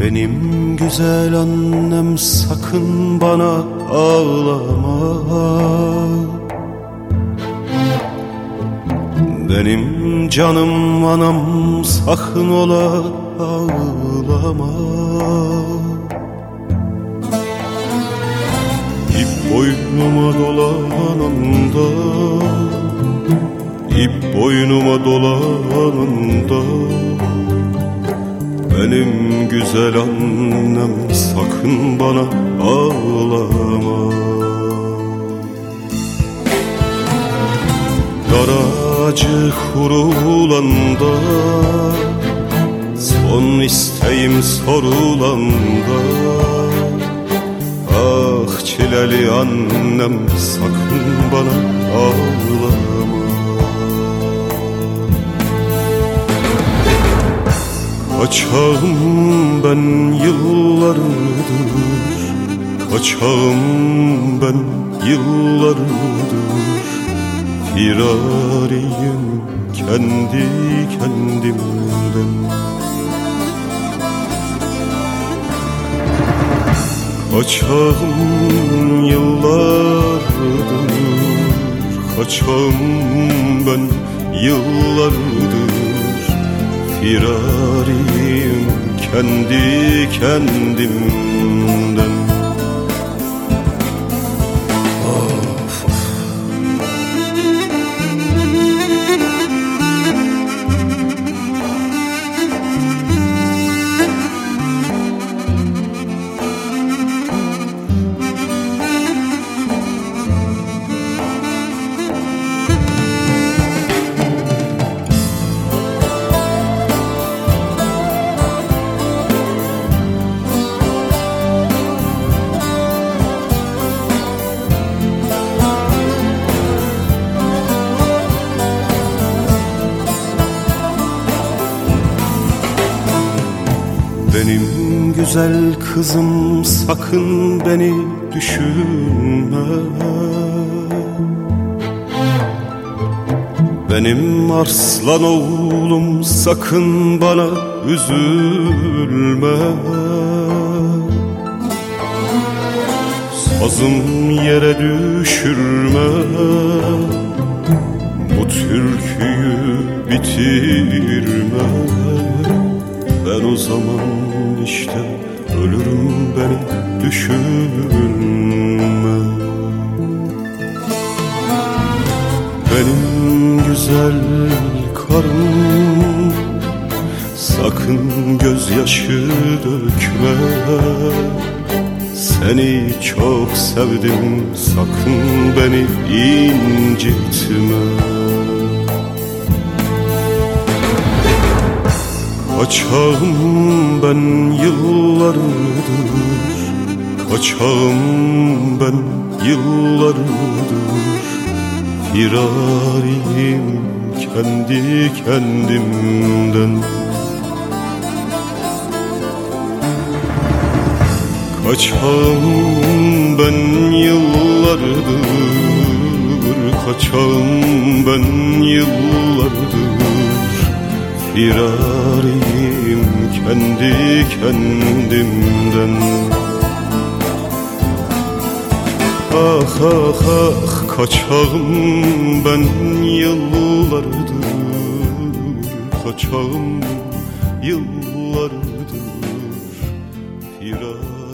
Benim güzel annem sakın bana ağlama. Benim canım anam sakın ola ağlama. İp boynuma dolananda İp boynuma dolananda benim güzel annem sakın bana ağlama. Daracı kurulanda Son isteğim sorulanda Ah çileli annem sakın bana ağlama Kaçağım ben yıllardır Kaçağım ben yıllardır. Firariyim kendi kendimden. Kaçağım yıllardır Kaçağım ben yıllardır Firariyim kendi kendimden güzel kızım sakın beni düşünme. Benim arslan oğlum sakın bana üzülme. Sazım yere düşürme. Bu türküyü bitirme. Ben o zaman işte ölürüm beni düşünme. Benim güzel karım Sakın gözyaşı dökme. Seni çok sevdim sakın beni incitme Kaçağım ben yıllardır Kaçağım ben yıllardır. Firariyim kendi kendimden. Kaçağım ben yıllardır Kaçağım ben yıllardır firariyim kendi kendimden. Ah ah ah kaçağım ben yıllardır Kaçağım yıllardır. Firar